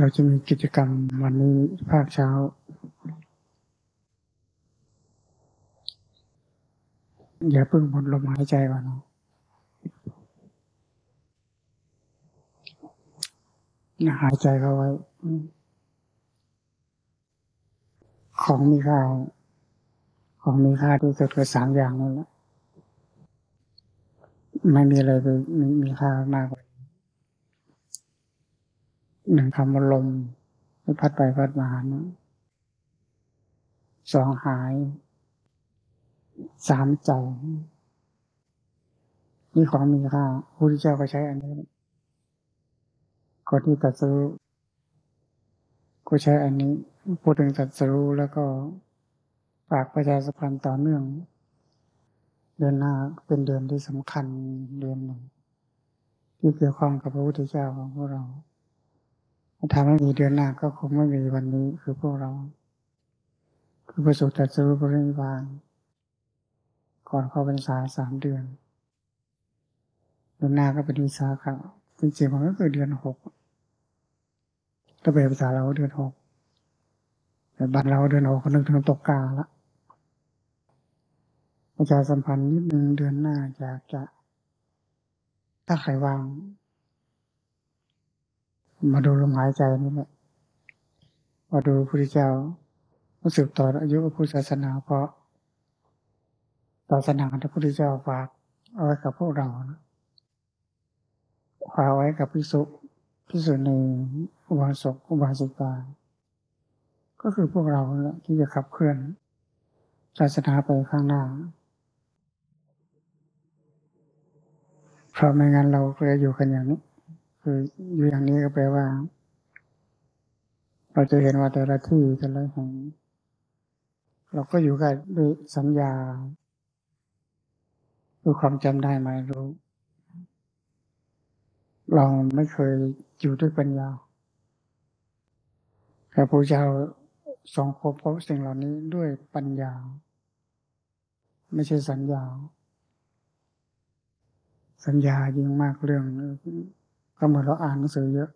เราจะมีกิจกรรมวันนี้ภาคเช้า อย่าเพิ่งหมดลมหายใจก่อนนะหายใจเข้าไว้ ของมีค่า ของมีค่าที่สุดก็สามอย่างนั่นแหละไม่มีอะไรไปมีมีค่ามากกว่า หนึ่งคำว่าลมไม่พัดไปพัดมานะสองหาย สามใจนี่ของมีค่าพระพุทธเจ้าก็ใช้อันนี้ก่อนที่ตัดสู้ก็ใช้อันนี้พูดถึงตัดสู้แล้วก็ฝากประชาสัมพันธ์ต่อเนื่อง เดือนหน้าเป็นเดือนที่สำคัญเดือนหนึ่งที่เกี่ยวข้องกับพระพุทธเจ้าของพวกเรา ถ้าไม่มีเดือนหน้าก็คงไม่มีวันนี้คือพวกเรา คือประสบแตัดสู้ปรินิพพานก่อนเข้าพรรษาสามเดือนเดือนหน้าก็เป็นวิสาขะจริงๆมันก็คือเดือนหกถ้าเป็นภาษาเราเดือนหกแต่บ้านเราเดือนหกก็นึกถึงตกกาละประชาสัมพันธ์นิดนึงเดือนหน้าอยากจะ ถ้าใครวาง มาดูลมหายใจนี่แหละมาดูพระพุทธเจ้ารู้สึกต่ออายุพระพุทธศาสนาเพราะศาสนาพระพุทธเจ้าฝากเอาไว้กับพวกเรานะฝากไว้กับพิสุพิสุในอุบาสกอุบาสิกา ก็คือพวกเราที่จะขับเคลื่อนศาสนาไปข้างหน้า เพราะไม่งั้นเราก็จะอยู่กันอย่างนี้ คืออยู่อย่างนี้ก็แปลว่า เราจะเห็นว่าแต่ละที่แต่ละแห่งเราก็อยู่กันด้วยสัญญาด้วยความจำได้ไหมรู้ เราไม่เคยอยู่ด้วยปัญญาแต่พระเจ้าทรงพบพบสิ่งเหล่านี้ด้วยปัญญา ไม่ใช่สัญญา สัญญายิ่งมากเรื่อง ก็เหมือนเราอ่านหนังสือเยอะ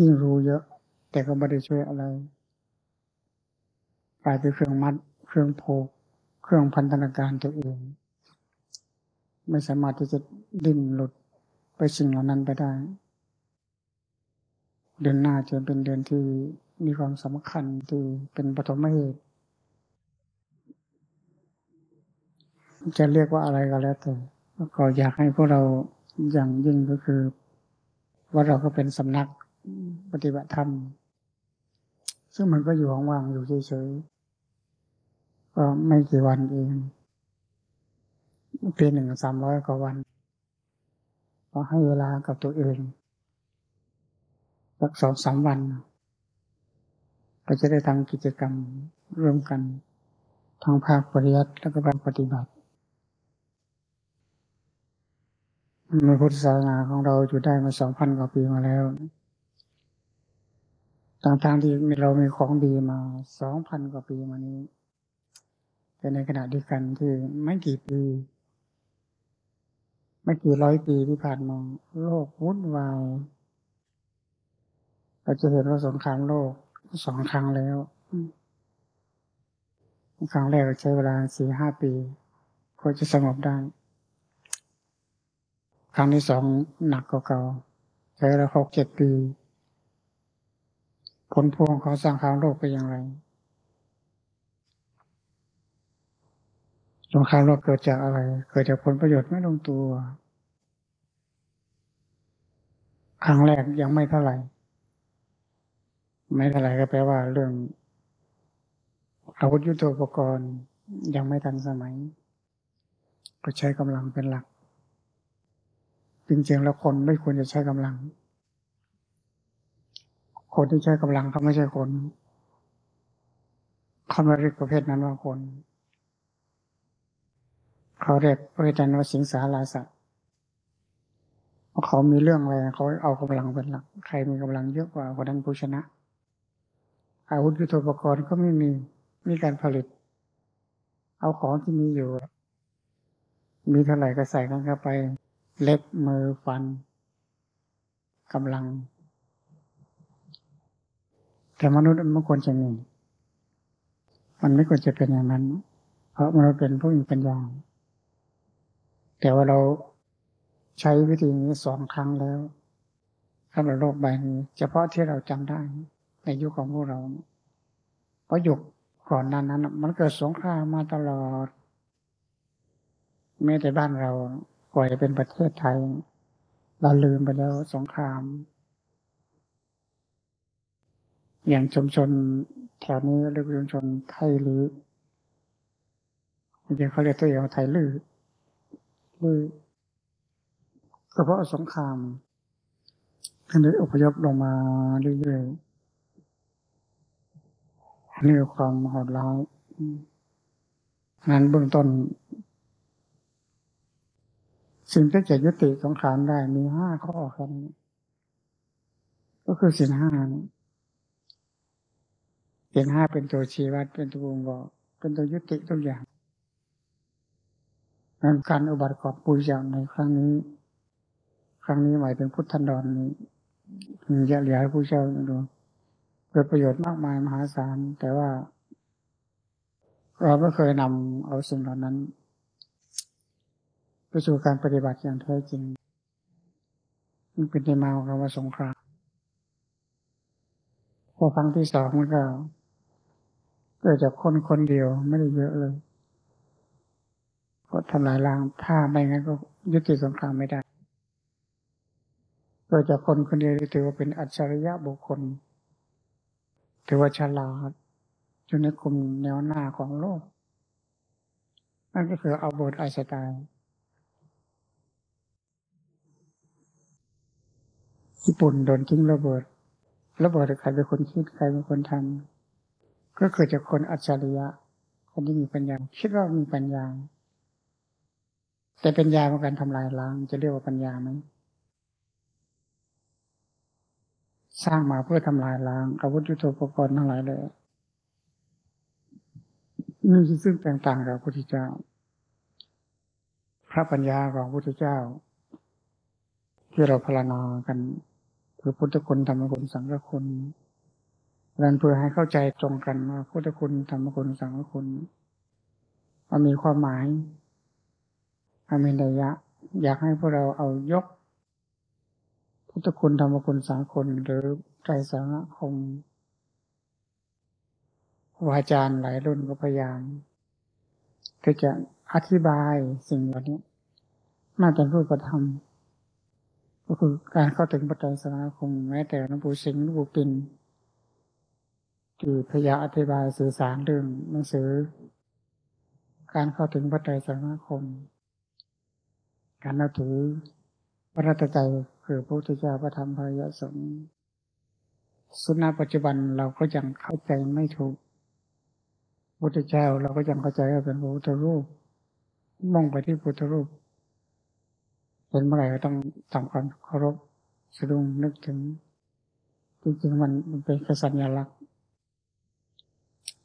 ยิ่งรู้เยอะ แต่ก็ไม่ได้ช่วยอะไรกลายเป็นเครื่องมัด เครื่องผูกเครื่องพันธนาการตัวเอง ไม่สามารถที่จะดิ้นหลุดไปสิ่งเหล่านั้นไปได้ เดือนหน้าจะเป็นเดือนที่มีความสำคัญที่เป็นปฐมเหตุจะเรียกว่าอะไรก็แล้วแต่ก็อยากให้พวกเรา อย่างยิ่งก็คือว่าเราก็เป็นสำนักปฏิบัติธรรม ซึ่งมันก็อยู่ว่างๆอยู่เฉยๆก็ไม่กี่วันเองปีหนึ่งสามร้อยกว่าวันก็ให้เวลากับตัวเองสักสองสามวัน ก็จะได้ทำกิจกรรมร่วมกันทางภาคปริยัติและก็ภาคปฏิบัติ ในพุทธศาสนาของเราอยู่ได้มาสองพันกว่าปีมาแล้วต่างที่เรามีของดีมาสองพันกว่าปีมานี้ แต่ในขณะเดียวกันที่ไม่กี่ปี ไม่กี่ร้อยปีที่ผ่านมาโลกวุ่นวายเราจะเห็นว่าสงครามโลกสองครั้งแล้วครั้งแรกใช้เวลาสี่ห้าปีก็จะสงบได้ ครั้งที่สองหนักกว่าเก่าใช้เวลาหกเจ็ดปี ผลพวงของสร้างครามโลกเป็นอย่างไรสงครามโลกเกิดจากอะไร เกิดจากผลประโยชน์ไม่ลงตัว ครั้งแรกยังไม่เท่าไหร่ ไม่เท่าไหร่ก็แปลว่าเรื่องอาวุธยุทโธปกรณ์ยังไม่ทันสมัย ก็ใช้กำลังเป็นหลัก จริงๆแล้วคนไม่ควรจะใช้กำลัง คนที่ใช้กำลังเขาไม่ใช่คนเขาไม่เรียกประเภทนั้นว่าคนเขาเรียกประเภทนั้นว่าสิงสาราสัตว์เพราเขามีเรื่องอะไรเขาเอากำลังเป็นหลัก ใครมีกำลังเยอะกว่าคนนั้นผู้ชนะ อาวุธยุทโธปกรณ์ก็ไม่มีมีการผลิต เอาของที่มีอยู่ มีเท่าไหร่ก็ใส่กันเข้าไป เล็บมือฟันกำลัง แต่มนุษย์มันควรจะมี มันไม่ควรจะเป็นอย่างนั้น เพราะมนุษย์เป็นผู้มีปัญญา แต่ว่าเราใช้วิธีนี้สองครั้งแล้วสำหรับโลกใบนี้เฉพาะที่เราจำได้ ในยุคของพวกเรา เพราะยุคก่อนนั้นนั้น มันเกิดสงครามมาตลอดแม้แต่บ้านเรา กว่าจะเป็นประเทศไทย เราลืมไปแล้วสงคราม อย่างชุมชนแถวนี้เรียกชุมชนไทยลือจริงเขาเรียกตัวเองว่าไทยลือลือก็เพราะสงครามท่านได้อพยพลงมาเรื่อยๆนี่ความโหดร้ายนั้นเบื้องต้น สิ่งที่จะยุติสงครามได้มีห้าข้อแค่นี้ก็คือสินห้าสินห้าเป็นตัวชี้วัดเป็นตัวบ่งบอกเป็นตัวยุติทุกอย่างนั้นการอุบัติของปุญญาในครั้งนี้ ครั้งนี้หมายถึงพุทธันดรนี้จะเหลือให้ผู้เช่าดูเกิดประโยชน์มากมายมหาศาลแต่ว่า เราไม่เคยนำเอาสิ่งเหล่านั้น ไปสู่การปฏิบัติอย่างแท้จริง มันเป็นที่มาของคำว่าสงครามพอครั้งที่สองมันก็เกิดจากคนคนเดียวไม่ได้เยอะเลยก็ทำลายล้างถ้าไม่งั้นก็ยุติสงครามไม่ได้เกิดจากคนคนเดียวถือว่าเป็นอัจฉริยะบุคคล ถือว่าฉลาดอยู่ในกลุ่มแนวหน้าของโลก นั่นก็คืออัลเบิร์ตไอน์สไตน์ ญี่ปุ่นโดนทิ้งระเบิด ระเบิดใครเป็นคนคิดใครเป็นคนทำก็เกิดจากคนอัจฉริยะ คนที่มีปัญญา คิดว่ามีปัญญา แต่ปัญญาเป็นการทำลายล้างจะเรียกว่าปัญญาไหมสร้างมาเพื่อทำลายล้างอาวุธยุทโธปกรณ์ทั้งหลายเลยนี่ซึ่งแตกต่างกับพระพุทธเจ้า พระปัญญาของพระพุทธเจ้า ที่เราพารณากัน คือพุทธคุณธรรมคุณสังฆคุณดันเพื่อให้เข้าใจตรงกันว่าพุทธคุณธรรมคุณสังฆคุณมันมีความหมายมันมีนัยยะ อยากให้พวกเราเอายก พุทธคุณธรรมคุณสาคนหรือใจสาระคมวาจารย์หลายรุ่นก็พยายามที่จะอธิบายสิ่งเหล่านี้มาเป็นรูปธรรม ก็คือการเข้าถึงปัจจัยสาคมแม้แต่หลวงปู่สิงห์หลวงปู่ปินที่พยายามอธิบายสื่อสารเรื่องหนังสือ การเข้าถึงปัจจัยสาคม การนับถือพระรัตใจคือพระพุทธเจ้าพระธรรมพระยสงฆ์สุนปัจจุบันเราก็ยังเข้าใจไม่ถูกพุทธเจ้าเราก็ยังเข้าใจว่าเป็นพระพุทธรูปมองไปที่พุทธรูป เห็นเมื่อไหร่ก็ต้องทำความเคารพสะดุ้งนึกถึงจริงๆมันมันเป็นสัญลักษณ์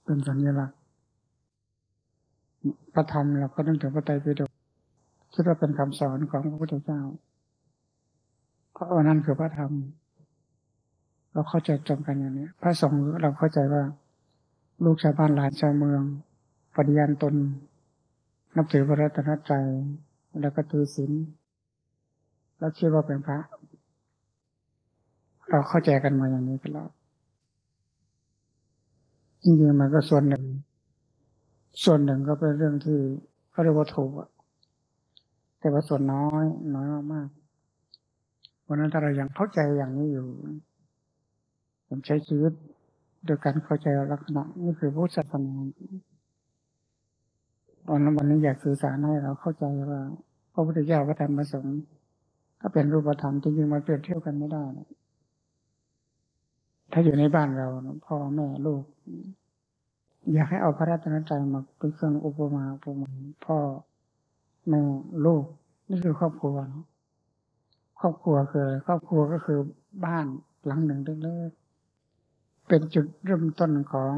เป็นสัญลักษณ์พระธรรมเราก็นึกถึงพระไตรปิฎกคิดว่าเป็นคำสอนของพระพุทธเจ้าเพราะนั่นคือพระธรรม เราเข้าใจตรงกันอย่างนี้พระสงฆ์เราเข้าใจว่า ลูกชาวบ้านหลานชาวเมืองปฏิญาณตน นับถือพระรัตนตรัยแล้วก็ถือศีล แล้วคิดว่าเป็นพระ เราเข้าใจกันมาอย่างนี้ตลอดจริงๆมันก็ส่วนหนึ่ง ส่วนหนึ่งก็เป็นเรื่องที่เขาเรียกว่าถูกแต่ว่าส่วนน้อยน้อยมากๆวันนั้นถ้าเรายังเข้าใจอย่างนี้อยู่ ผมใช้ชีวิตโดยการเข้าใจลักษณะนี่คือพุทธศาสนาตอนนั้นวันนี้อยากสื่อสารให้เราเข้าใจว่าพระพุทธเจ้าพระธรรมพระสงฆ์ ถ้าเป็นรูปธรรมจริงๆมันเปรียบเทียบกันไม่ได้นะถ้าอยู่ในบ้านเราพ่อแม่ลูก อยากให้เอาพระรัตนตรัยมาเป็นเครื่องอุปมาอุปไมยพ่อแม่ลูก นี่คือครอบครัวครอบครัวคือครอบครัวก็คือบ้านหลังหนึ่งเล็กๆเป็นจุดเริ่มต้นของ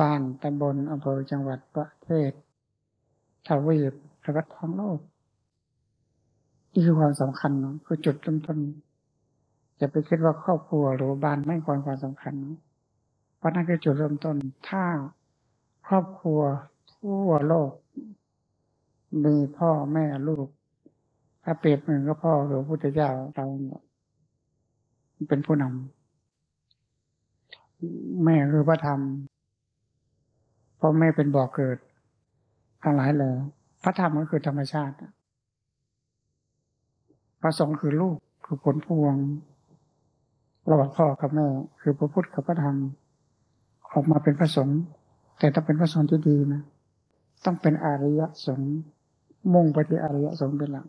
บ้านตำบลอำเภอจังหวัดประเทศทวีปและก็ทั้งโลก นี่คือความสำคัญเนาะคือจุดเริ่มต้นจะไปคิดว่าครอบครัวหรือบ้านไม่ควรความสำคัญ เพราะนั่นคือจุดเริ่มต้น ถ้าครอบครัวทั่วโลก มีพ่อแม่ลูก ถ้าเปรียบเหมือนกับพ่อหรือพระพุทธเจ้าเราเป็นผู้นำแม่คือพระธรรมเพราะแม่เป็นบ่อกเกิดทั้งหลายเลยพระธรรมก็คือธรรมชาติ พระสงฆ์คือลูกคือผลพวง ระหว่างพ่อกับแม่ คือพระพุทธกับพระธรรม ออกมาเป็นพระสงฆ์แต่ต้องเป็นพระสงฆ์ที่ดีนะ ต้องเป็นอริยสงฆ์มุ่งไปที่อริยสงฆ์เป็นหลัก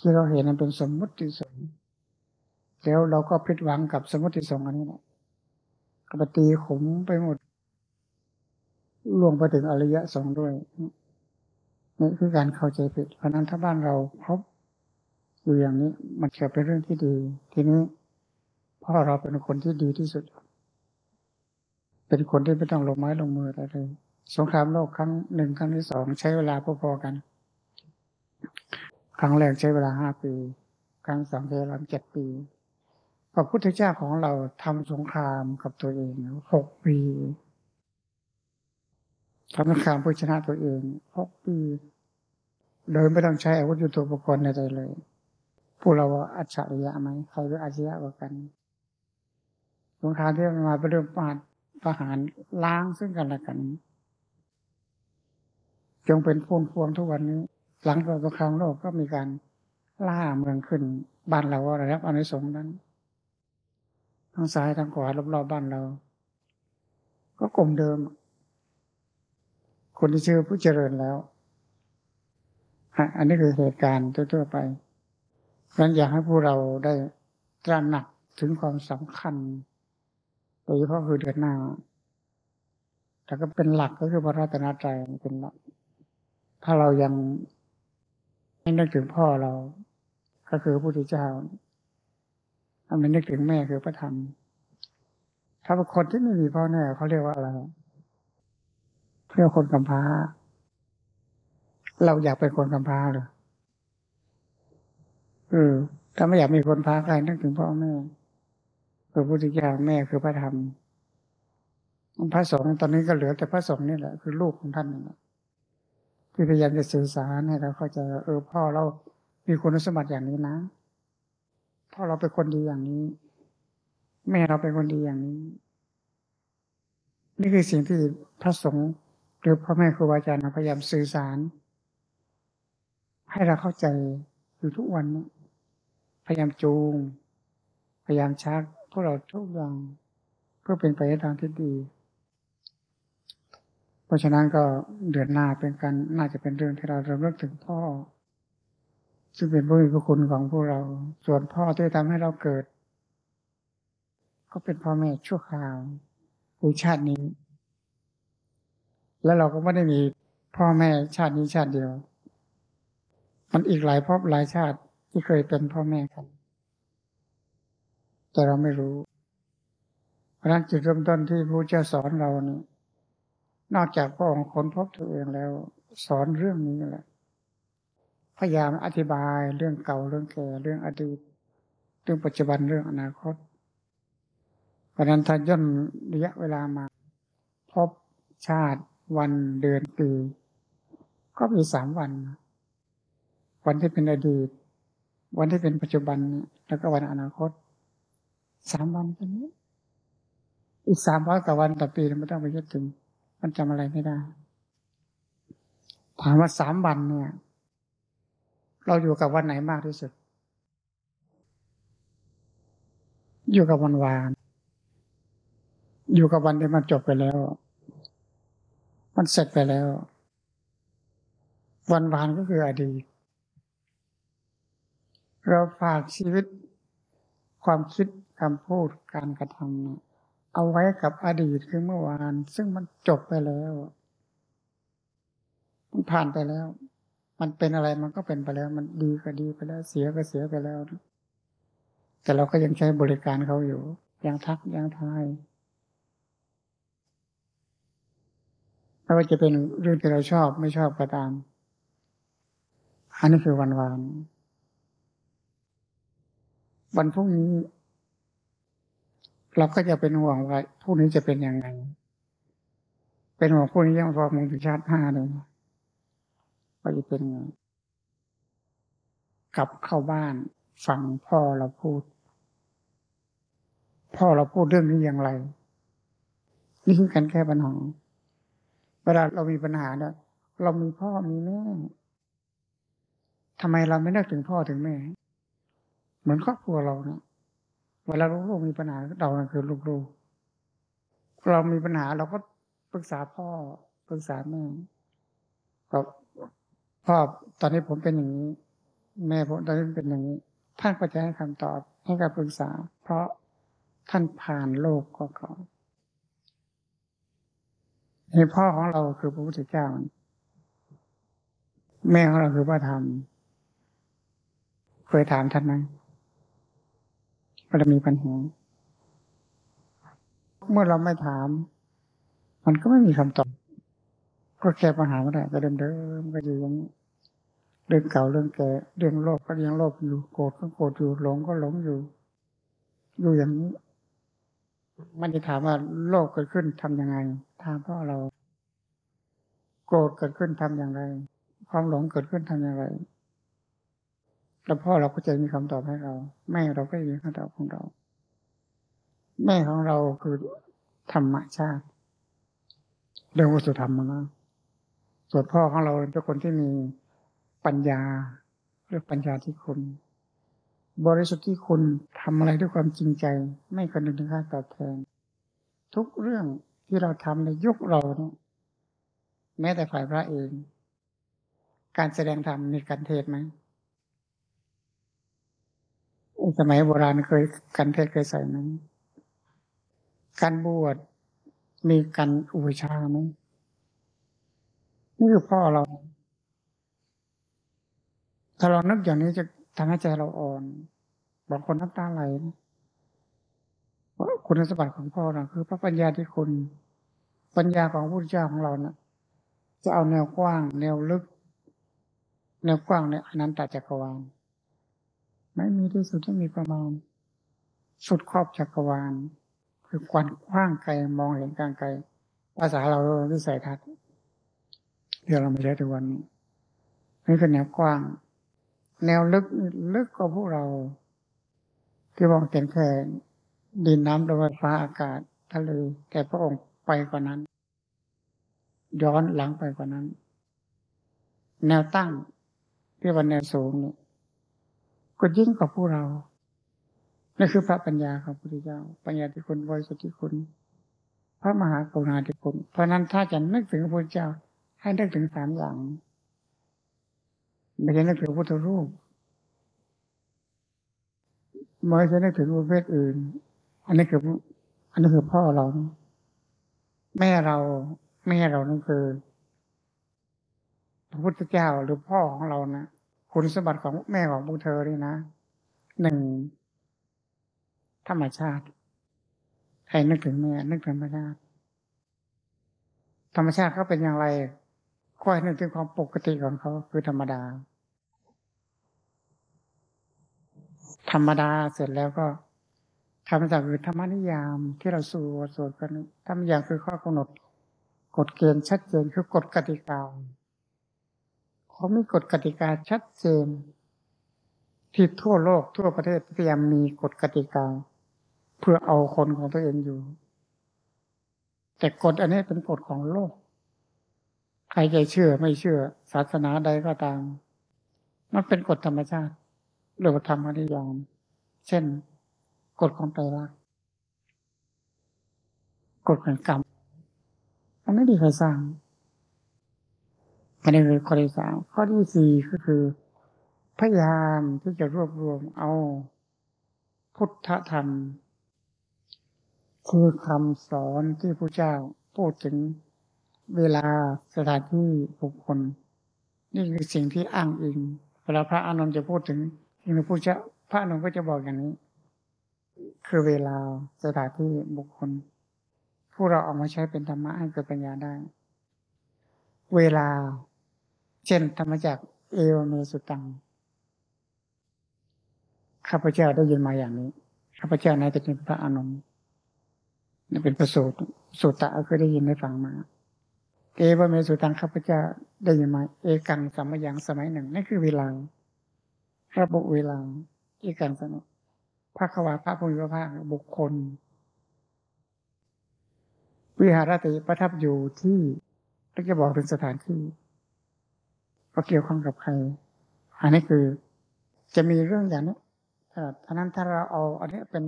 ที่เราเห็นนั้นเป็นสมมุติสงฆ์แล้วเราก็ผิดหวังกับสมมติสงฆ์อันนี้นะก็ไปตีขมไปหมดล่วงไปถึงอริยสงฆ์ด้วยนี่คือการเข้าใจผิด เพราะนั้นถ้าบ้านเราพบ อยู่อย่างนี้มันจะเป็นเรื่องที่ดี ทีนี้พ่อเราเป็นคนที่ดีที่สุด เป็นคนที่ไม่ต้องลงไม้ลงมืออะไรเลยสงครามโลกครั้งหนึ่งครั้งที่สองใช้เวลาพอๆกัน ครั้งแรกใช้เวลาห้าปี ครั้งสองใช้เวลาเจ็ดปีพระพุทธเจ้าของเราทำสงครามกับตัวเองหกปีทำสงครามเพื่อชนะตัวเองหกปีโดยไม่ต้องใช้อาวุธยุทโธปกรณ์ใดเลย ผู้เราว่าอัจฉริยะไหมใครรู้อัจฉริยะกว่ากันสงครามที่มาเป็นเรื่องปาดประหารล้างซึ่งกันและกัน จงเป็นพูนพวงทุกวันนี้ หลังจากสงครามโลกก็มีการล่าเมืองขึ้นบ้านเราว่ารับอนุสงส์นั้นทางซ้ายทางขวารอบๆบ้านเรา ก็กลมเดิม คนที่ชื่อผู้เจริญแล้วอันนี้คือเหตุการณ์ทั่วๆไป นั้นอยากให้พวกเราได้ตระหนักถึงความสำคัญโดยเฉพาะคือเดือนหน้า แต่ก็เป็นหลักก็คือพระรัตนตรัยเป็นหลัก ถ้าเรายังไม่นึกถึงพ่อเรา ก็คือพระพุทธเจ้า ถ้าไม่นึกถึงแม่คือพระธรรม ถ้าเป็นคนที่ไม่มีพ่อแม่เขาเรียกว่าอะไรเรียกคนกำพร้า เราอยากเป็นคนกำพร้าหรือ เออ ถ้าไม่อยากมีคนพาใครนึกถึงพ่อแม่พระพุทธเจ้าแม่คือพระธรรมพระสงฆ์ตอนนี้ก็เหลือแต่พระสงฆ์นี่แหละคือลูกของท่านนี่แหละที่พยายามจะสื่อสารให้เราเข้าใจเออพ่อเรามีคุณสมบัติอย่างนี้นะพ่อเราเป็นคนดีอย่างนี้ แม่เราเป็นคนดีอย่างนี้ นี่คือสิ่งที่พระสงฆ์หรือพ่อแม่ครูบาอาจารย์พยายามสื่อสาร ให้เราเข้าใจอยู่ทุกวันนี้ พยายามจูง พยายามชักพวกเราทุกอย่างเพื่อเป็นไปในทางที่ดี เพราะฉะนั้นก็เดือนหน้าเป็นการน่าจะเป็นเรื่องที่เราเริ่มเลิกถึงพ่อ ซึ่งเป็นผู้มีพระคุณของพวกเรา ส่วนพ่อที่ทำให้เราเกิด ก็เป็นพ่อแม่ชั่วคราวในชาตินี้ แล้วเราก็ไม่ได้มีพ่อแม่ชาตินี้ชาติเดียว มันอีกหลายภพหลายชาติ ที่เคยเป็นพ่อแม่กัน แต่เราไม่รู้เพราะนั้นจุดเริ่มต้นที่พระเจ้าสอนเรานี่นอกจากพระองค์ค้นพบตัวเองแล้ว สอนเรื่องนี้แหละพยายามอธิบายเรื่องเก่าเรื่องแก่เรื่องอดีต เรื่องปัจจุบันเรื่องอนาคต เพราะนั้นถ้าย่นระยะเวลามา พบชาติวันเดือนปีก็มีสามวัน วันที่เป็นอดีต วันที่เป็นปัจจุบันแล้วก็วันอนาคตสามวันแค่นี้ อีกสามร้อยกว่าวันต่อปีไม่ต้องไปยึดถึง มันจำอะไรไม่ได้ถามว่าสามวันเนี่ย เราอยู่กับวันไหนมากที่สุด อยู่กับวันวาน อยู่กับวันที่มันจบไปแล้ว มันเสร็จไปแล้ว วันวานก็คืออดีต เราฝากชีวิต ความคิดคำพูดการกระทำเอาไว้กับอดีตคือเมื่อวาน ซึ่งมันจบไปแล้วมันผ่านไปแล้ว มันเป็นอะไรมันก็เป็นไปแล้ว มันดีก็ดีไปแล้ว เสียก็เสียไปแล้วแต่เราก็ยังใช้บริการเขาอยู่ ยังทักยังทายไม่ว่าจะเป็นเรื่องที่เราชอบไม่ชอบก็ตาม อันนี้คือวันวาน วันพรุ่งนี้ เราก็จะเป็นห่วงว่าผู้นี้จะเป็นยังไง เป็นห่วงผู้นี้ยังพอมองถึงชาติห้าเลยว่าจะเป็นไงกลับเข้าบ้านฟังพ่อเราพูด พ่อเราพูดเรื่องนี้อย่างไร นี่คือการแก้ปัญหาเวลาเรามีปัญหาเนี่ยเรามีพ่อมีแม่ทำไมเราไม่นึกถึงพ่อถึงแม่ เหมือนครอบครัวเราเนี่ยเวลาลูกๆมีปัญหาเราคือลูกๆเรามีปัญหาเราก็ปรึกษาพ่อปรึกษาแม่ก็พ่อตอนนี้ผมเป็นอย่างนี้ แม่ผมตอนนี้เป็นอย่างนี้ ท่านก็จะให้คำตอบให้การปรึกษา เพราะท่านผ่านโลกก็เขาเห็นพ่อของเราคือพระพุทธเจ้า แม่ของเราคือพระธรรม เคยถามท่านไหม เรามีปัญหา เมื่อเราไม่ถาม มันก็ไม่มีคำตอบ ก็แก้ปัญหาไม่ได้ก็เดิมๆก็อยู่อย่างนี้เรื่องเก่าเรื่องแก่เรื่องโลภก็ยังโลภอยู่โกรธก็โกรธอยู่หลงก็หลงอยู่ อยู่อย่างนี้ มันจะถามว่าโลภเกิดขึ้นทํำยังไงถามเพราะเรา โกรธเกิดขึ้นทำอย่างไร ความหลงเกิดขึ้นทำอย่างไร แล้วพ่อเราก็จะมีคำตอบให้เรา แม่เราก็จะมีคำตอบของเรา แม่ของเราคือธรรมชาติเรื่องวัสุธรรมนะส่วนพ่อของเราเป็นคนที่มีปัญญาเรื่องปัญญาที่คุณบริสุทธิ์ที่คุณทำอะไรด้วยความจริงใจ ไม่คำนึงถึงค่าตอบแทน ทุกเรื่องที่เราทำในยุคเราเนี่ยแม้แต่ฝ่ายพระเอง การแสดงธรรมมีการเทศไหม สมัยโบราณเคยกันเทศเคยใส่ไหมการบวชมีการอุปชาไหมนี่คือพ่อเรา ถ้าเรานึกอย่างนี้จะทำให้ใจเราอ่อน บางคนน้ำตาไหลเพราะคุณสมบัติของพ่อเราคือ พระปัญญาที่คุณ ปัญญาของพระพุทธเจ้าของเรานะ่ะ จะเอาแนวกว้าง แนวลึก แนวกว้างในอนันตจักรวาล ไม่มีที่สุดที่มีประมาณ สุดครอบจักรวาล คือควันกว้างไกลมองเห็นกลางไกลภาษาเราวิสัยทัศน์เดี๋ยวเราไม่ใช้ทุกวันนี้นี่คือแนวกว้าง แนวลึกลึกกว่าพวกเรา ที่มองเห็นแค่ดินน้ำลมไฟฟ้าอากาศทะเลแต่พระองค์ไปกว่านั้น ย้อนหลังไปกว่านั้น แนวตั้งที่วันแนวสูงเนี่ย ก็ยิ่งกว่าพวกเรานั่นคือพระปัญญาของพระพุทธเจ้า ปัญญาที่คุณบริสุทธิ์ที่คุณ พระมหากรุณาธิคุณ เพราะนั้นถ้าจะนึกถึงพระพุทธเจ้า ให้นึกถึงสามอย่างไม่ใช่นึกถึงพุทธรูปไม่ใช่นึกถึงประเภทอื่น อันนี้คือ อันนี้คือพ่อเราแม่เราแม่เรานั่นคือ พระพุทธเจ้าหรือพ่อของเรานะ คุณสมบัติของแม่ของพวกเธอนี่นะหนึ่งธรรมชาติใครนึกถึงแม่นึกถึงธรรมชาติ ธรรมชาติเขาเป็นอย่างไรค่อยนึกถึงความปกติของเขาคือธรรมดา ธรรมดาเสร็จแล้วก็ธรรมชาติคือธรรมนิยามที่เราสวดสวดกันธรรมนิยามคือข้อกำหนดกฎเกณฑ์ชัดเจนคือกฎกติกา เขามีกฎกติกาชัดเจน ที่ทั่วโลกทั่วประเทศพยายามมีกฎกติกา เพื่อเอาคนของตัวเองอยู่ แต่กฎอันนี้เป็นกฎของโลก ใครจะเชื่อไม่เชื่อ ศาสนาใดก็ตาม มันเป็นกฎธรรมชาติหรือธรรมนิยาม เช่น กฎของไตรลักษณ์กฎแห่งกรรมมันไม่ดีใครสร้าง อันนี้คือข้อที่สามข้อที่สี่ก็คือ พยายามที่จะรวบรวมเอาพุทธธรรม คือคำสอนที่พระเจ้าพูดถึงเวลาสถานที่บุคคล นี่คือสิ่งที่อ้างอิงเวลาพระอานนท์จะพูดถึงสิ่งที่พระเจ้าพระอานนท์ก็จะบอกอย่างนี้ คือเวลาสถานที่บุคคล ผู้เราเอามาใช้เป็นธรรมะให้เกิดปัญญาได้ เวลา เช่นธรรมจากเอวเมสุตังข้าพเจ้าได้ยินมาอย่างนี้ข้าพเจ้าในายเป็นพระอนนท์นี่เป็นประสูตรสุตตะเคยได้ยินได้ฟังมา เอวเมสุตังข้าพเจ้าได้ยินมา เอกังสัมยังสมัยหนึ่งนั่นคือเวลาระบุเวลาเอกังสนุพระขวาพระพุทธภาคบุคคล วิหารติประทับอยู่ที่ก็จะบอกถึงสถานที่ ว่าเกี่ยวข้องกับใคร อันนี้คือจะมีเรื่องอย่างนี้ถ้านั้นถ้าเราเอา อันนี้เป็น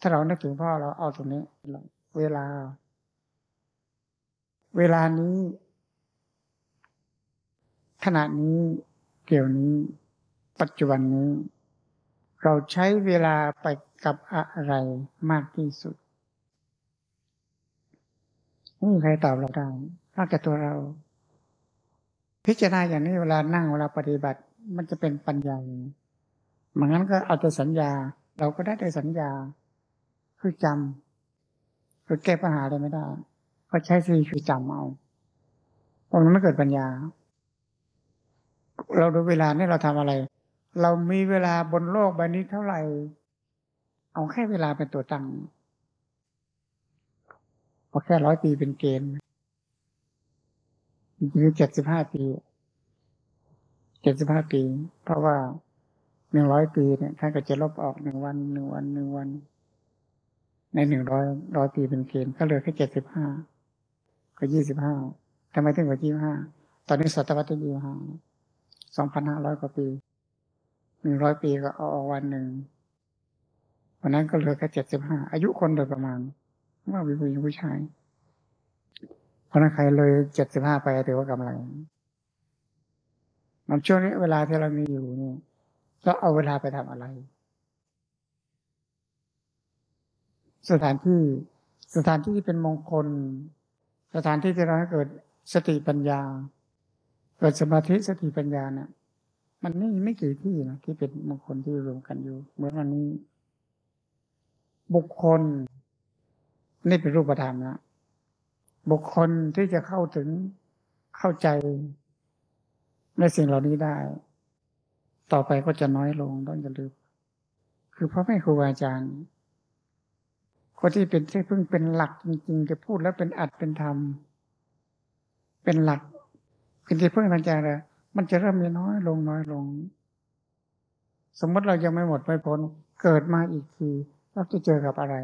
ถ้าเรานึกถึงพ่อเราเอาตรงนี้ เวลา เวลานี้ ขณะนี้เกี่ยวนี้ ปัจจุบันนี้ เราใช้เวลาไปกับอะไรมากที่สุดไม่มีใครตอบเราได้นอกจากตัวเรา พิจารณาอย่างนี้เวลานั่งเวลาปฏิบัติ มันจะเป็นปัญญามันงั้นก็เอาแต่สัญญา เราก็ได้แต่สัญญา คือจำคือแก้ปัญหาอะไรไม่ได้ ก็ใช้สีคือจำเอาเพราะมันไม่เกิดปัญญา เราดูเวลานี่เราทำอะไร เรามีเวลาบนโลกใบนี้เท่าไหร่ เอาแค่เวลาเป็นตัวตั้งพอแค่ร้อยปีเป็นเกณฑ์ คือเจ็ดสิบห้าปีเจ็ดสิบห้าปี เพราะว่าหนึ่งร้อยปีเนี่ยท่านก็จะลบออกหนึ่งวันหนึ่งวันหนึ่งวัน ในหนึ่งร้อยร้อยปีเป็นเกณฑ์ก็เหลือแค่เจ็ดสิบห้าก็ยี่สิบห้าทำไมถึงกว่ายี่ห้าตอนนี้ศตวรรษที่ยี่ห้าสองพันห้าร้อยกว่าปีหนึ่งร้อยปีก็เอาออกวันหนึ่งวันนั้นก็เหลือแค่เจ็ดสิบห้าอายุคนโดยประมาณว่าผู้หญิงผู้ชาย เพราะนั้นใครเลยเจ็ดสิบห้าไปถือว่ากำไรมันช่วงนี้เวลาที่เรามีอยู่นี่ยเราเอาเวลาไปทำอะไร สถานที่สถานที่ที่เป็นมงคล สถานที่ที่เราให้เกิดสติปัญญา เกิดสมาธิสติปัญญาเนะี่ยมันไม่ไม่กี่ที่นะที่เป็นมงคลที่รวมกันอยู่ เหมือนวันนี้ บุคคล นี่เป็นรูปธรรมนะ บุคคลที่จะเข้าถึงเข้าใจในสิ่งเหล่านี้ได้ ต่อไปก็จะน้อยลงต้องอย่าลืมคือพ่อแม่ครูอาจารย์คนที่เป็นที่พึ่งเป็นหลักจริงๆจะพูดแล้วเป็นอัดเป็นธรรม เป็นหลักเป็นที่พึ่งทางใจเลยมันจะเริ่มมีน้อยลงน้อยลง สมมติเรายังไม่หมดไม่พ้นเกิดมาอีกทีเราจะเจอกับอะไร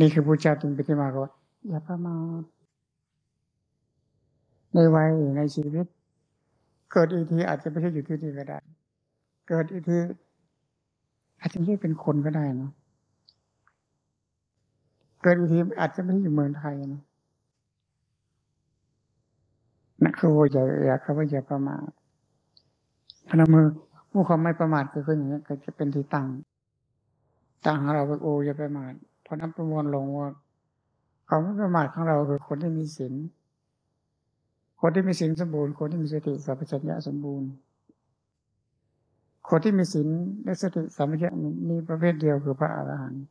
นี่คือพุทธเจ้าจึงปฏิมาว่าอย่าประมาทในวัยในชีวิต เกิดอีกทีอาจจะไม่ใช่อยู่ที่นี่ก็ได้ เกิดอีกทีอาจจะไม่ใช่เป็นคนก็ได้นะเกิดอีกทีอาจจะไม่ใช่อยู่เมืองไทยนะนั่นคือว่าอย่าอย่าคำว่าอย่าประมาทพนมือผู้ความไม่ประมาทคือคนอย่างนี้ก็จะเป็นที่ตั้งตั้งของเราโอ้อย่าประมาท ราะนั้นประมวลลงว่าความไม่ประมาทของเราคือคนที่มีศีลคนที่มีศีลสมบูรณ์คนที่มีสติสัพพัญญะสมบูรณ์ คนที่มีศีลและสติสัมปชัญญะมีประเภทเดียวคือพระอรหันต์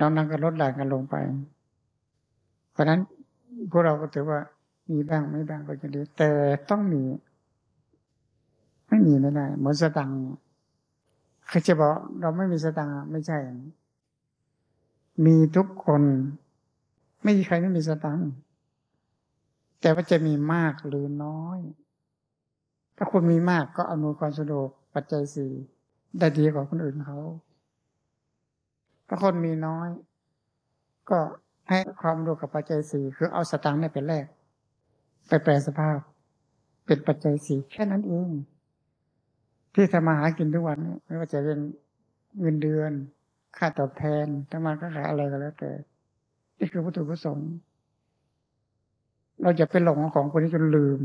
ดังนั้นก็ลดหลั่นกันลงไป เพราะนั้นพวกเราก็ถือว่ามีบ้างไม่บ้างก็จะดีแต่ต้องมี ไม่มีไม่ได้เหมือนสตังค์ใครจะบอกเราไม่มีสตังค์ไม่ใช่ มีทุกคนไม่มีใครไม่มีสตังค์แต่ว่าจะมีมากหรือน้อย ถ้าคนมีมากก็อำนวยความสะดวกปัจจัยสี่ได้ดีกว่าคนอื่นเขา ถ้าคนมีน้อย ก็ให้ความรู้กับปัจจัยสี่คือเอาสตังค์เนี่ยเป็นแรก ไปแปลสภาพ เป็นปัจจัยสี่แค่นั้นเอง ที่ทำมาหากินทุกวันไม่ว่าจะเป็นเงินเดือน ค่าตอบแทนถ้ามันก็ขายอะไรก็แล้วแต่นี่คือวัตถุประสงค์ เราจะเป็นหลงของคนที่จนลืม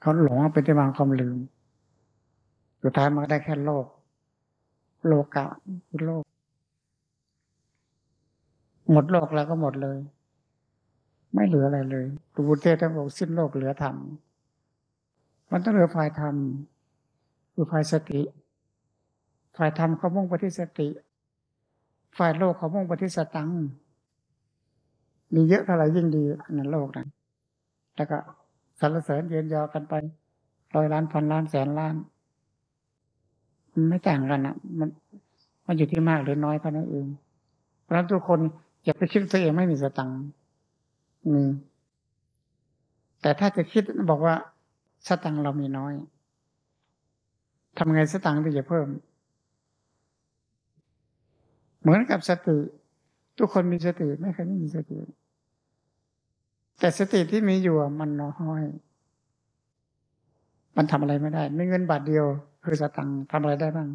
เขาหลงเป็นที่มางความลืม สุดท้ายมันก็ได้แค่โลก โลกะคือโลก หมดโลกแล้วก็หมดเลย ไม่เหลืออะไรเลยตูบุเทศท่านบอกสิ้นโลกเหลือธรรมมันต้องเหลือฝ่ายธรรมคือฝ่ายสติ ฝ่ายธรรมเขามุ่งปที่สติ ฝ่ายโลกเขามุ่งปที่สตัง มีเยอะเท่าไหร่ยิ่งดีในโลกนั้น แล้วก็สรรเสริญเยินยอกันไปร้อยล้านพันล้านแสนล้าน มันไม่ต่างกันนะมัน มันอยู่ที่มากหรือน้อยเท่านั้นเอง เพราะนั้นทุกคนอย่าไปคิดตัวเองไม่มีสตังค์มีแต่ถ้าจะคิดบอกว่าสตังค์เรามีน้อยทำไงสตังค์ที่จะเพิ่ม เหมือนกับสติ ทุกคนมีสติไม่เคยไม่มีสติ แต่สติที่มีอยู่มันน้อย มันทำอะไรไม่ได้ ไม่เงินบาทเดียว คือสตังค์ทำอะไรได้บ้าง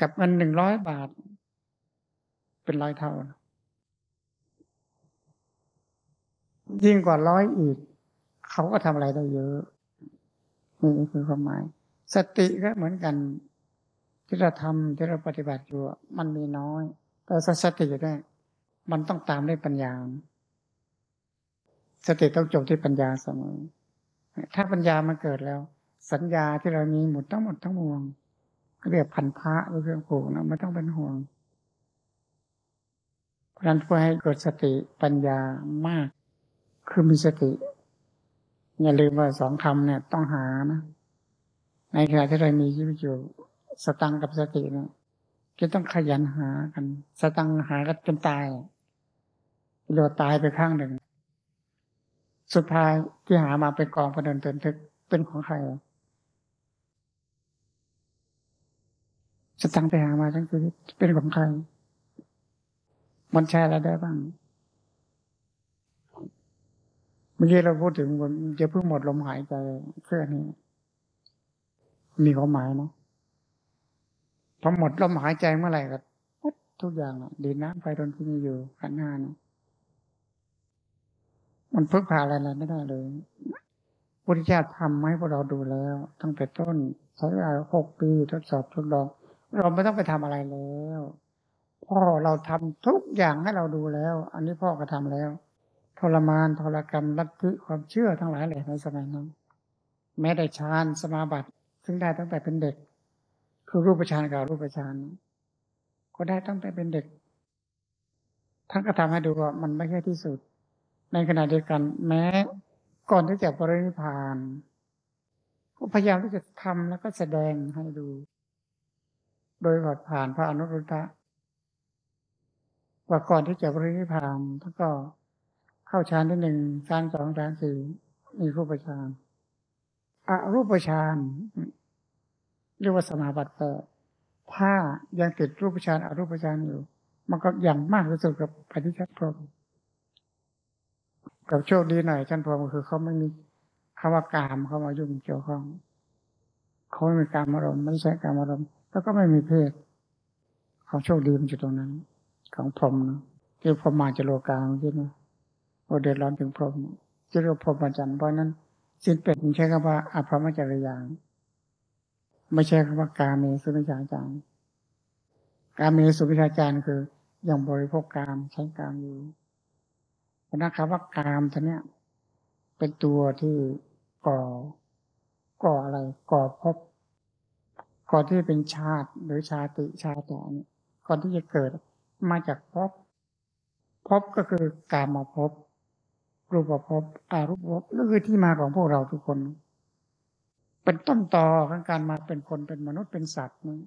กับเงินหนึ่งร้อยบาท เป็นร้อยเท่า ยิ่งกว่าร้อยอีก เขาก็ทำอะไรได้เยอะนี่คือความหมาย สติก็เหมือนกัน ที่เราทำที่เราปฏิบัติอยู่มันมีน้อย แต่สติเนี่ยมันต้องตามด้วยปัญญา สติต้องจบที่ปัญญาเสมอ ถ้าปัญญามันเกิดแล้ว สัญญาที่เรามีหมดทั้งหมดทั้งมวลเรียกพันพระหรือเครื่องผูกนะไม่ต้องเป็นห่วง เพราะนั้นเพื่อให้เกิดสติปัญญามาก คือมีสติ อย่าลืมว่าสองคำเนี่ยต้องหานะ ในขณะที่เรามีชีวิตอยู่ สตังกับสติเนี่ยจะต้องขยันหากัน สตังหากันจนตายโดดตายไปข้างหนึ่ง สุดท้ายที่หามาเป็นกองประเดินเตือนทึกเป็นของใคร สตังไปหามาทั้งชีวิตเป็นของใคร มันใช้อะไรได้บ้างเมื่อกี้เราพูดถึงมันจะเพิ่งหมดลมหายใจเพื่อนี้ มีความหมายเนาะ พอหมดลมหายใจเมื่อไหร่ก็ทุกอย่างดินน้ำไฟลมที่มีอยู่ขันธ์ห้านะมันพึ่งพาอะไรไม่ได้เลยพุทธิเจ้าทำให้พวกเราดูแล้ว ตั้งแต่ต้นใช้เวลาหกปีทดสอบทดลอง เราไม่ต้องไปทำอะไรแล้วพ่อเราทำทุกอย่างให้เราดูแล้ว อันนี้พ่อก็ทำแล้วทรมานทรกรรมลัทธิความเชื่อทั้งหลายเลยในสมัยนั้นแม้แต่ฌานสมาบัติ ซึ่งได้ตั้งแต่เป็นเด็ก คือรูปฌานกับรูปฌานก็ได้ตั้งแต่เป็นเด็กท่านก็ทำให้ดูว่ามันไม่ใช่ที่สุด ในขณะเดียวกัน แม้ก่อนที่จะปรินิพานก็พยายามที่จะทำแล้วก็แสดงให้ดู โดยผ่านพระอนุรุตตะว่าก่อนที่จะปรินิพานท่านก็เข้าฌานที่หนึ่งฌานสองฌานสี่มีรูปฌานอรูปฌาน เรียกว่าสมาบัติแปดถ้ายังติดรูปฌานอรูปฌานอยู่ มันก็อย่างมากที่สุดกับปฏิชัดพรมกับโชคดีหน่อยชั้นพรมคือเขาไม่มีคำว่ากามเข้ามายุ่งเกี่ยวข้องเขาไม่มีการอารมณ์ไม่ใช่การอารมณ์แล้วก็ไม่มีเพศของโชคดีมันอยู่ตรงนั้น ของพรหมนะที่พรหมมาจะโลกาเมื่อกี้นะโอเดือดร้อนถึงพรหมจะเรียกพรหมจันทร์เพราะนั้น สิ้นเป็ดมันใช้คำว่าอภรรมจริยาง ไม่ใช่คำว่ากาเมสุวิชาจารย์กาเมสุวิชาจารย์คือยังบริโภคกามใช้กามอยู่เพราะนั้นคำว่ากามตัวเนี้ยเป็นตัวที่ก่อก่ออะไร ก่อพบก่อที่เป็นชาติหรือชาติชาติเนี่ยก่อนที่จะเกิดมาจากพบพบก็คือกามาพบรูปภพอารูปภพนั่คือที่มาของพวกเราทุกคน เป็นต้นต่อของการมาเป็นคนเป็นมนุษย์เป็นสัตว์นี่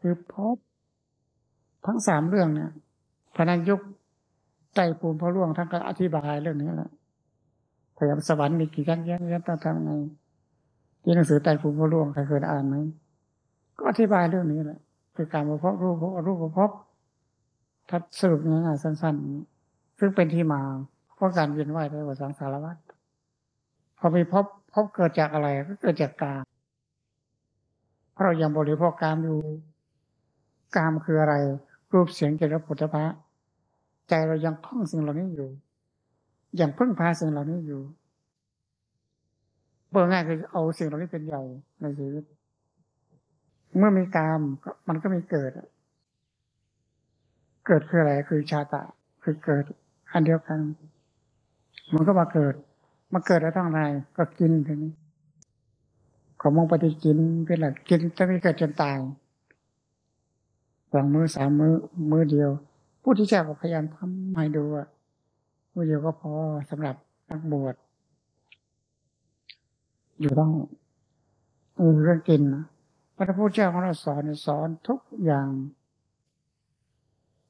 คือพบทั้งสามเรื่องเนี่ยพนันยุคใจภูมิพระร่วงท่านก็อธิบายเรื่องนี้แหละพยายามสวรรค์มีกี่ชั้นยังยังต้องทำไงที่หนังสือใจภูมิพระร่วงใครเคยอ่านไหมก็อธิบายเรื่องนี้แหละ คือการมาพบรูปพบรูปพบทัดสรุปง่ายๆสั้นๆ ซึ่งเป็นที่มาเพราะการเวียนว่ายในวัฏสังสารวัฏพอมีพบ พบเกิดจากอะไรก็เกิดจากกามเพราะเรายังบริโภคกามอยู่กามคืออะไร รูปเสียงเจริญปุถะใจเรายังคล้องสิ่งเหล่านี้อยู่ ยังพึ่งพาสิ่งเหล่านี้อยู่เบอร์ง่ายคือเอาสิ่งเหล่านี้เป็นใหญ่ในชีวิต เมื่อมีกามมันก็มีเกิด เกิดคืออะไรคือชาตะ คือเกิดอันเดียวกัน มันก็มาเกิด มาเกิดแล้วทั้งไรก็กินทีนี้ของมองปฏิกินเป็นหลักกินจะไม่เกิดจนตายสองมือสามมือมือเดียว ผู้ที่จะพยายามทำให้ดูว่ามือเดียวก็พอสำหรับนักบวชอยู่ต้องเออเรื่องกินนะพระพุทธเจ้าของเราสอนสอนทุกอย่าง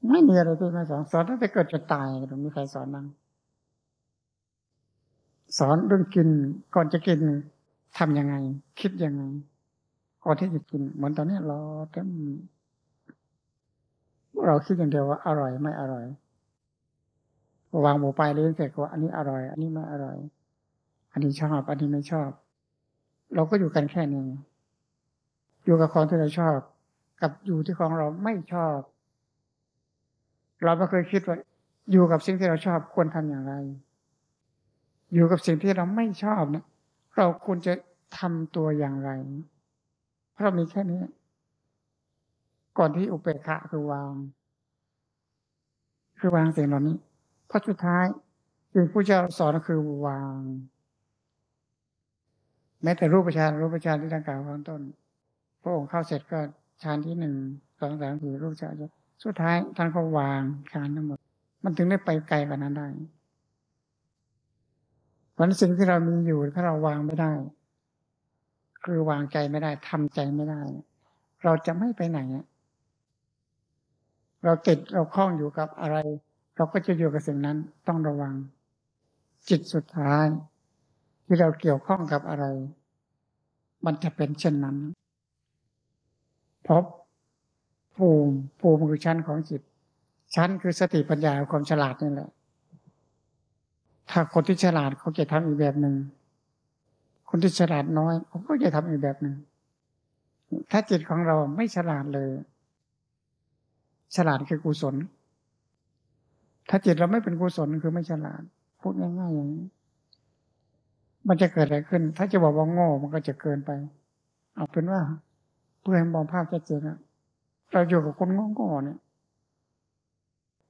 ไม่มีอะไรที่ไม่สอนสอนตั้งแต่เกิดจนตายไม่มีใครสอนบ้าง สอนเรื่องกินก่อนจะกินทำยังไง คิดยังไงก่อนที่จะกิน เหมือนตอนนี้เราเต็มเราคิดอย่างเดียวว่าอร่อยไม่อร่อยวางหมูไปเรื่อยเสร็จว่าอันนี้อร่อย อันนี้ไม่อร่อย อันนี้ชอบ อันนี้ไม่ชอบ เราก็อยู่กันแค่นี้อยู่กับของที่เราชอบ กับอยู่ที่ของเราไม่ชอบ เราไม่เคยคิดว่าอยู่กับสิ่งที่เราชอบควรทำอย่างไร อยู่กับสิ่งที่เราไม่ชอบเนี่ยเราควรจะทำตัวอย่างไร เพราะมีแค่นี้ ก่อนที่อุเบกขาคือวาง คือวางสิ่งเหล่านี้ เพราะสุดท้ายสิ่งผู้เจ้าสอนก็คือวาง แม้แต่รูปฌานรูปฌานที่ดังกล่าวข้างต้น พระองค์เข้าเสร็จก็ฌานที่หนึ่งสองสามสี่รูปฌานสุดท้ายท่านก็วางฌานทั้งหมด มันถึงได้ไปไกลกว่านั้นได้ วันสิ่งที่เรามีอยู่ถ้าเราวางไม่ได้ คือวางใจไม่ได้ทำใจไม่ได้ เราจะไม่ไปไหนเราติดเราคล้องอยู่กับอะไร เราก็จะอยู่กับสิ่งนั้นต้องระวัง จิตสุดท้าย ที่เราเกี่ยวข้องกับอะไร มันจะเป็นเช่นนั้นพบภูมิภูมิคือชั้นของจิต ชั้นคือสติปัญญาความฉลาดนี่แหละ ถ้าคนที่ฉลาดเขาจะทำอีกแบบหนึ่ง คนที่ฉลาดน้อยเขาก็จะทำอีกแบบหนึ่ง ถ้าจิตของเราไม่ฉลาดเลย ฉลาดคือกุศล ถ้าจิตเราไม่เป็นกุศลคือไม่ฉลาด พูดง่ายๆอย่างนี้ มันจะเกิดอะไรขึ้น ถ้าจะบอกว่าโง่มันก็จะเกินไป เอาเป็นว่า เพื่อให้มองภาพชัดเจนเราอยู่กับคนโง่ๆเนี่ย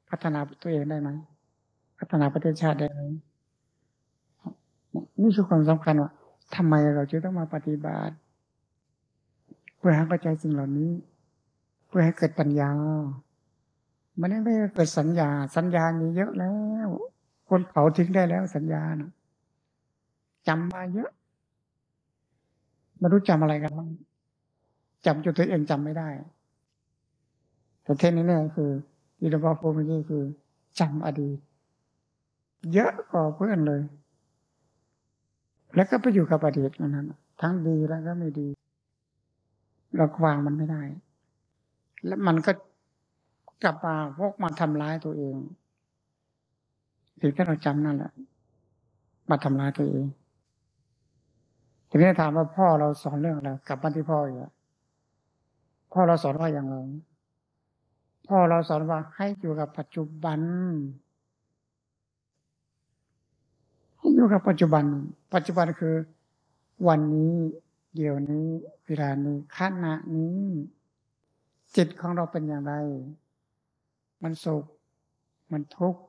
พัฒนาตัวเองได้ไหม พัฒนาประเทศชาติได้ไหมนี่คือความสำคัญว่าทำไมเราจะต้องมาปฏิบัติ เพื่อให้เข้าใจสิ่งเหล่านี้ เพื่อให้เกิดปัญญา มันไม่ได้เกิดสัญญา สัญญามีเยอะแล้ว คนเผาทิ้งได้แล้วสัญญานะจำมาเยอะไม่รู้จำอะไรกันบ้างจำจนตัวเองจำไม่ได้ แต่เทศนี้เนี่ยคือที่หลวงพ่อพูดเมื่อกี้คือจำอดีต เยอะกว่าเพื่อนเลย แล้วก็ไปอยู่กับอดีตนั้น ทั้งดีแล้วก็ไม่ดี เราวางมันไม่ได้ แล้วมันก็กลับมาพวกมันทำร้ายตัวเองสิ่งที่เราจำนั่นแหละ มาทำร้ายตัวเองทีนี้ถามว่าพ่อเราสอนเรื่องอะไรกลับมาที่พ่ออีกพ่อเราสอนว่าอย่างไรพ่อเราสอนว่าให้อยู่กับปัจจุบัน อยู่กับปัจจุบัน ปัจจุบันคือ วันนี้ เดี๋ยวนี้ เวลานี้ขณะนี้ จิตของเราเป็นอย่างไร มันสุข มันทุกข์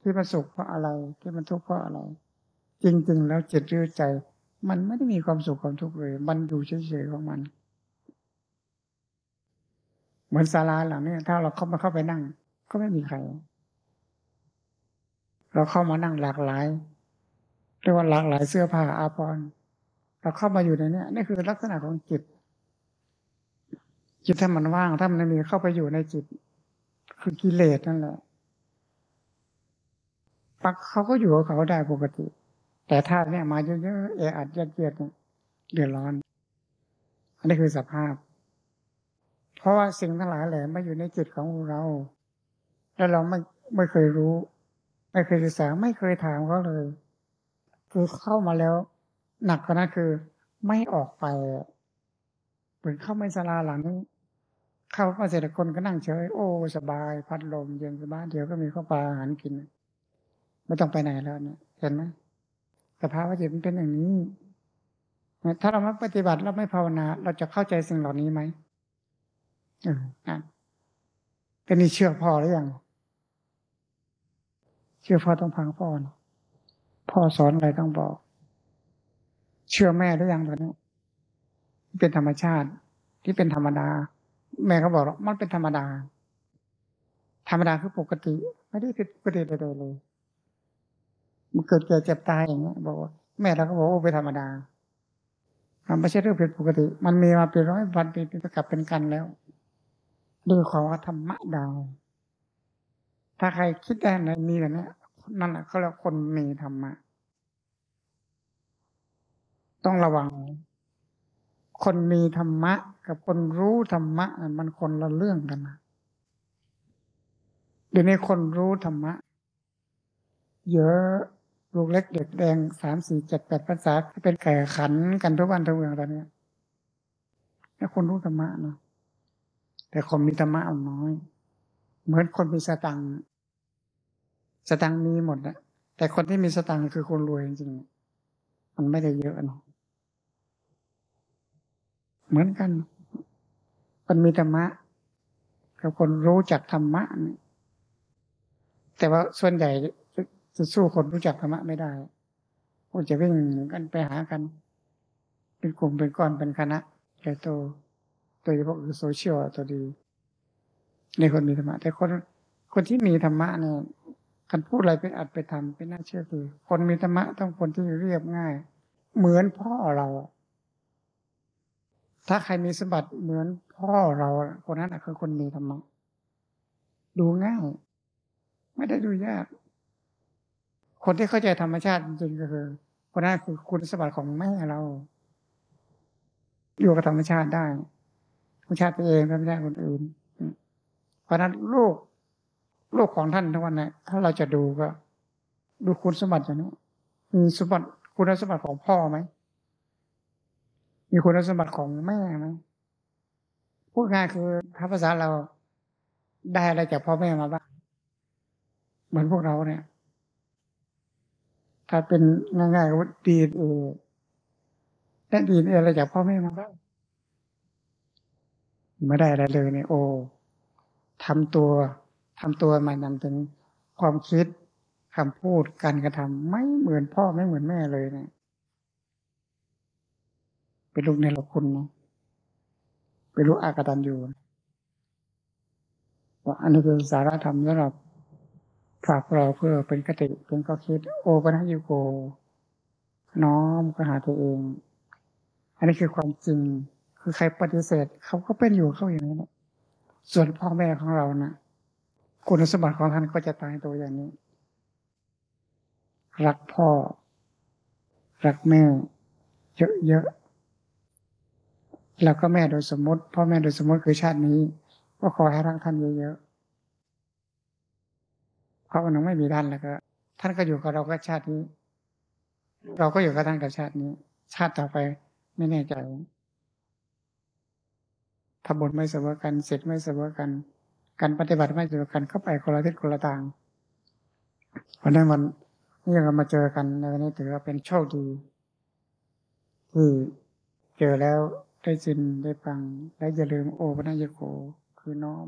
ที่มันสุขเพราะอะไร ที่มันทุกข์เพราะอะไร จริง ๆ แล้วจิตหรือใจ มันไม่ได้มีความสุขความทุกข์เลย มันอยู่เฉยๆของมัน เหมือนศาลาหลังนี้ถ้าเราเข้ามาเข้าไปนั่ง ก็ไม่มีใคร เราเข้ามานั่งหลากหลาย เรียกว่าหลากหลายเสื้อผ้าอาภรณ์เราเข้ามาอยู่ในนี้นี่คือลักษณะของจิต จิตถ้ามันว่างถ้ามันมีเข้าไปอยู่ในจิต คือกิเลสนั่นแหละปักเขาก็อยู่กับเขาได้ปกติ แต่ถ้าเนี่ยมาเยอะๆเออัดยัดเยียดเดือดร้อน อันนี้คือสภาพ เพราะว่าสิ่งทั้งหลายแหละมาอยู่ในจิตของเรา แล้วเราไม่ไม่เคยรู้ ไม่เคยศึกษาไม่เคยถามเขาเลย คือเข้ามาแล้ว หนักกว่านั้นคือ ไม่ออกไปเหมือนเข้าไม่สลาหลัง เข้ามาเสร็จคนก็นั่งเฉย โอ้สบาย พัดลมเย็นสบายเดี๋ยวก็มีข้าวปลาอาหารกิน ไม่ต้องไปไหนแล้วเนี่ย เห็นไหมสภาวะจิตมันเป็นอย่างนี้ถ้าเราไม่ปฏิบัติเราไม่ภาวนา เราจะเข้าใจสิ่งเหล่านี้ไหมเอออะเป็นนี่เชื่อพอหรือยังเชื่อพอต้องพังพอนะ พ่อสอนอะไรต้องบอก เชื่อแม่หรือยังตอนนี้เป็นธรรมชาติที่เป็นธรรมดา แม่เขาบอกมันเป็นธรรมดา ธรรมดาคือปกติ ไม่ได้ผิดปกติใดๆเลยมันเกิดเกิดเจ็บตายอย่างเงี้ยบอกว่าแม่เราก็บอกว่าเป็นธรรมดามันไม่ใช่เรื่องผิดปกติ มันมีมาเป็นร้อยวันเป็นประกับเป็นกันแล้วด้วยความว่าธรรมะดาว ถ้าใครคิดได้ในมีแบบนี้นั่นแหละเขาเรียกคนมีธรรมะ ต้องระวัง คนมีธรรมะ กับคนรู้ธรรมะมันคนละเรื่องกันนะเดี๋ยวนี้คนรู้ธรรมะ เยอะลูกเล็กเด็กแดงสามสี่เจ็ดแปดภาษาเป็นแข่ขันกันทุกวันทุกเมืองตอนนี้แล้วคนรู้ธรรมะเนาะแต่คนมีธรรมะเอาน้อย เหมือนคนมีสตังค์สตังค์มีหมดนะแต่คนที่มีสตังค์คือคนรวยจริงๆมันไม่ได้เยอะเนาะ เหมือนกัน คนมีธรรมะกับคนรู้จักธรรมะนี่แต่ว่าส่วนใหญ่จะสู้คนรู้จักธรรมะไม่ได้ก็จะวิ่งกันไปหากัน เป็นกลุ่มเป็นก้อนเป็นคณะใหญ่โตโดยเฉพาะคือโซเชียลตัวดี ในคนมีธรรมะ แต่คนคนที่มีธรรมะเนี่ยคันพูดอะไรเป็นอัดไปทำเป็นน่าเชื่อถือคนมีธรรมะต้องคนที่เรียบง่าย เหมือนพ่อเรา ถ้าใครมีสมบัติเหมือนพ่อเราคนนั้นคือคนมีธรรมะดูง่ายไม่ได้ดูยาก คนที่เข้าใจธรรมชาติจริงก็คือคนนั้นคือคุณสมบัติของแม่เรา อยู่กับธรรมชาติได้ธรรมชาติตัวเองธรรมชาติคนอื่น เพราะนั้นลูกลูกของท่านทุกวันนี้ถ้าเราจะดูก็ ดูคุณสมบัติอย่างนี้มีสมบัติคุณสมบัติของพ่อไหม มีคุณสมบัติของแม่ไหมพูดง่ายคือถ้าภาษาเราได้อะไรจากพ่อแม่มาบ้างเหมือนพวกเราเนี่ย ถ้าเป็นง่ายๆว่าดีเอได้ดีอะไรจากพ่อแม่มาบ้างไม่ได้อะไรเลยเนี่ยโอ้ทำตัวทำตัวมันนำถึงความคิดคำพูดการกระทำไม่เหมือนพ่อไม่เหมือนแม่เลยเนะ เป็นลูกในละคุณนะเป็นลูกอากตันอยู่ว่าอันนี้คือสาระธรรมสำหรับฝากเราเพื่อเป็นกติเป็นข้อคิด โอปัญญูโก น้อมก็หาตัวเอง อันนี้คือความจริง คือใครปฏิเสธ เขาก็เป็นอยู่เขาอย่างนี้นะส่วนพ่อแม่ของเรานะคุณสมบัติของท่านก็จะตายตัวอย่างนี้ รักพ่อ รักแม่ เยอะๆ แล้วก็แม่โดยสมมติพ่อแม่โดยสมมติคือชาตินี้ ก็ขอให้รักท่านเยอะๆเพราะมันยังไม่มีท่านแล้วก็ ท่านก็อยู่กับเราก็ชาตินี้ เราก็อยู่กับท่านกับชาตินี้ ชาติต่อไปไม่แน่ใจถ้าบุญไม่เสมอกันเสร็จไม่เสมอกัน การปฏิบัติไม่เจอกันเข้าไปคนละทิศคนละทางวันนั้นวันนี้เรามาเจอกันในวันนี้ถือว่าเป็นโชคดีที่เจอแล้ว ได้จินได้ฟัง และอย่าลืมโอปัญญโกคือน้อม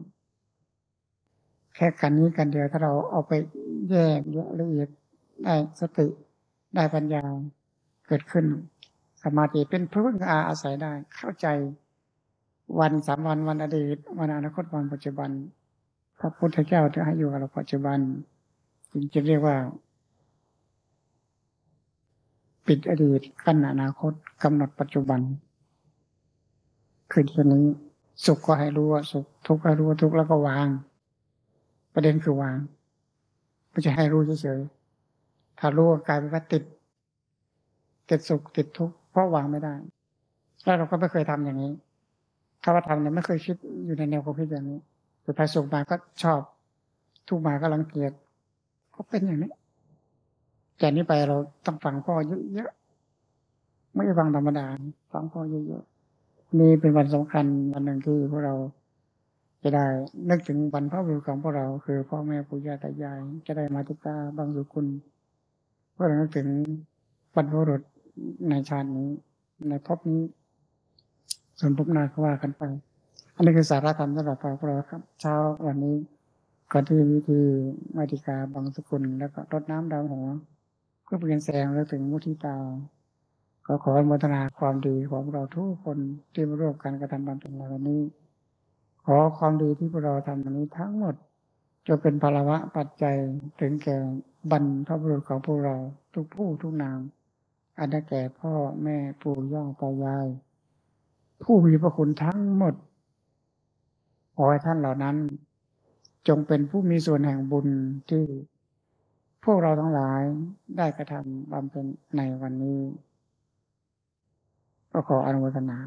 แค่กันนี้กันเดียวถ้าเราเอาไปแยกละเอียดได้สติได้ปัญญาเกิดขึ้น สมาธิเป็นพึ่งอาอาศัยได้ เข้าใจวันสามวันวันอดีต วันอนาคตวันปัจจุบันพระพุทธเจ้าจะให้อยู่กับเราปัจจุบันจึงจะเรียกว่า ปิดอดีตกั้นอนาคตกำหนดปัจจุบัน คือทีนี้ สุขก็ให้รู้ว่าสุขทุกข์ก็รู้ว่าทุกข์แล้วก็วาง ประเด็นคือวางไม่ใช่ให้รู้เฉยๆถ้ารู้กลายเป็นว่าติดติดสุขติดทุกข์เพราะวางไม่ได้ แล้วเราก็ไม่เคยทำอย่างนี้ ถ้าว่าทำเนี่ยไม่เคยคิดอยู่ในแนวความคิดอย่างนี้สุดท้ายสุขมาก็ชอบ ทุกมาก็รังเกียจก็เป็นอย่างนี้จากนี้ไปเราต้องฟังพ่อเยอะๆไม่ฟังธรรมดาฟังพ่อเยอะๆ นี่เป็นวันสำคัญวันหนึ่งที่พวกเราจะได้ นึกถึงบรรพบุรุษของพวกเรา คือพ่อแม่ปู่ย่าตายาย จะได้มาติกาบางสุคุณเพื่อนึกถึงบรรพบุรุษในชาตินี้ ในภพนี้ ส่วนภพหน้าก็ว่ากันไป อันนี้คือสาระธรรมสำหรับพวกเราครับ เช้าวันนี้ก่อนที่วิธีมาติกาบางสุกุลแล้วก็รดน้ำดำหัวเพื่อเป็นแสงแล้วถึงมุทิตา ก็ขออนุโมทนาความดีของเราทุกคนที่มาร่วมกันกระทำความเป็ในวันนี้ ขอความดีที่พวกเราทำวันนี้ทั้งหมดจะเป็นภาระปัจจัยถึงแก่บรรพบุรุษของพวกเราทุกผู้ทุกนามอันได้แก่พ่อแม่ปู่ย่าตายาย ผู้มีพระคุณทั้งหมดขอให้ท่านเหล่านั้น จงเป็นผู้มีส่วนแห่งบุญที่พวกเราทั้งหลายได้กระทำบำเพ็ญในวันนี้ ก็ขออนุโมทนา